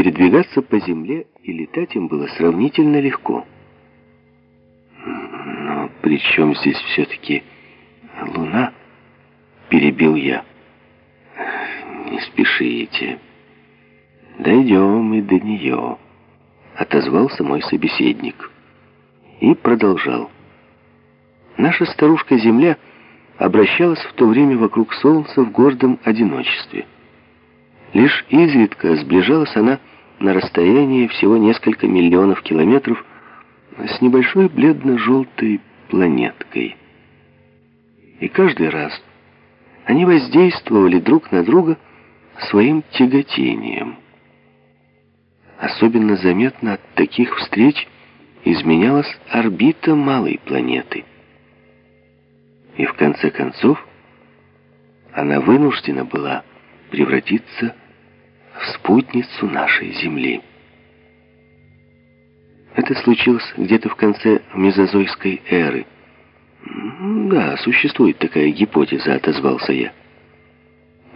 передвигаться по земле и летать им было сравнительно легко. «Но при чем здесь все-таки луна?» — перебил я. «Не спешите. Дойдем и до нее», — отозвался мой собеседник. И продолжал. Наша старушка-Земля обращалась в то время вокруг Солнца в гордом одиночестве. Лишь изредка сближалась она на расстоянии всего несколько миллионов километров с небольшой бледно-желтой планеткой. И каждый раз они воздействовали друг на друга своим тяготением. Особенно заметно от таких встреч изменялась орбита малой планеты. И в конце концов она вынуждена была превратиться в спутницу нашей Земли. Это случилось где-то в конце мезозойской эры. Да, существует такая гипотеза, отозвался я.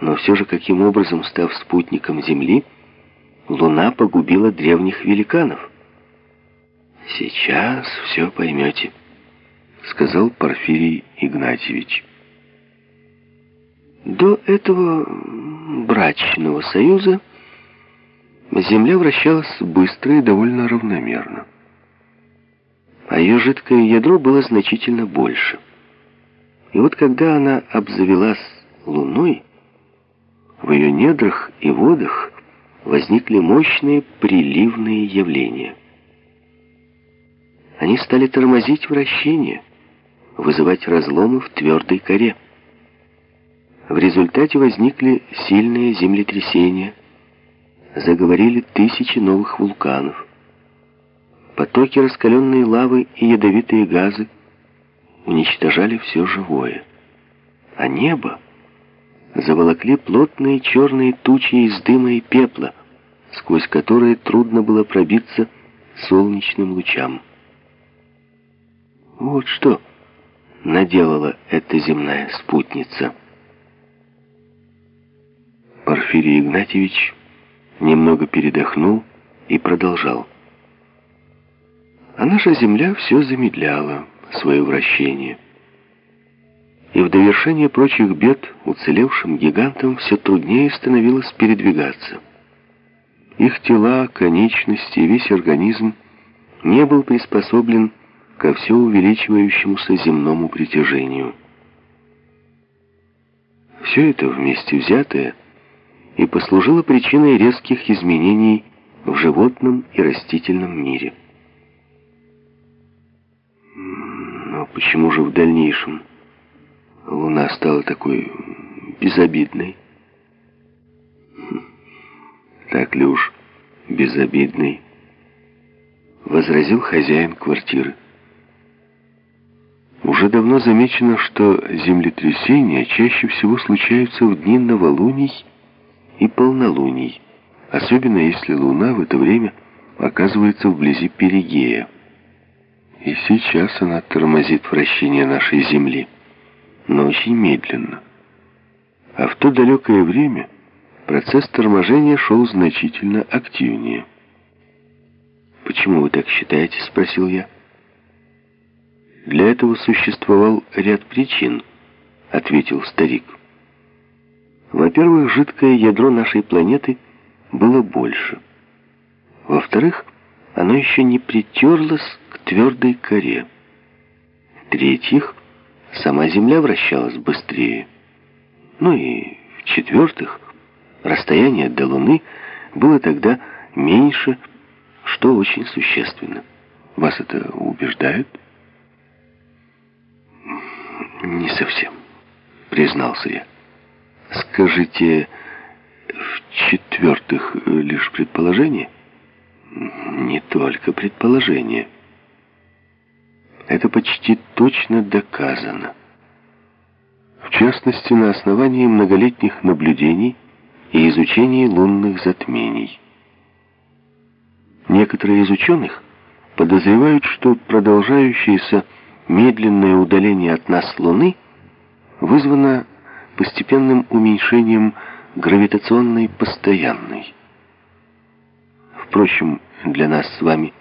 Но все же, каким образом, став спутником Земли, Луна погубила древних великанов? Сейчас все поймете, сказал Порфирий Игнатьевич. До этого брачного союза Земля вращалась быстро и довольно равномерно. А ее жидкое ядро было значительно больше. И вот когда она обзавелась Луной, в ее недрах и водах возникли мощные приливные явления. Они стали тормозить вращение, вызывать разломы в твердой коре. В результате возникли сильные землетрясения, заговорили тысячи новых вулканов. Потоки раскаленной лавы и ядовитые газы уничтожали все живое. А небо заволокли плотные черные тучи из дыма и пепла, сквозь которые трудно было пробиться солнечным лучам. Вот что наделала эта земная спутница. Порфирий Игнатьевич немного передохнул и продолжал. А наша Земля все замедляла свое вращение. И в довершение прочих бед уцелевшим гигантам все труднее становилось передвигаться. Их тела, конечности, весь организм не был приспособлен ко все увеличивающемуся земному притяжению. Все это вместе взятое и послужило причиной резких изменений в животном и растительном мире. Но почему же в дальнейшем Луна стала такой безобидной? Так ли уж безобидной? Возразил хозяин квартиры. Уже давно замечено, что землетрясения чаще всего случаются в дни новолуний и полнолуний, особенно если Луна в это время оказывается вблизи перигея. И сейчас она тормозит вращение нашей Земли, но очень медленно. А в то далекое время процесс торможения шел значительно активнее. «Почему вы так считаете?» — спросил я. «Для этого существовал ряд причин», — ответил старик. Во-первых, жидкое ядро нашей планеты было больше. Во-вторых, оно еще не притерлось к твердой коре. В-третьих, сама Земля вращалась быстрее. Ну и в-четвертых, расстояние до Луны было тогда меньше, что очень существенно. Вас это убеждает? Не совсем, признался я. Скажите, в-четвертых, лишь предположение? Не только предположение. Это почти точно доказано. В частности, на основании многолетних наблюдений и изучения лунных затмений. Некоторые из ученых подозревают, что продолжающееся медленное удаление от нас Луны вызвано постепенным уменьшением гравитационной постоянной. Впрочем, для нас с вами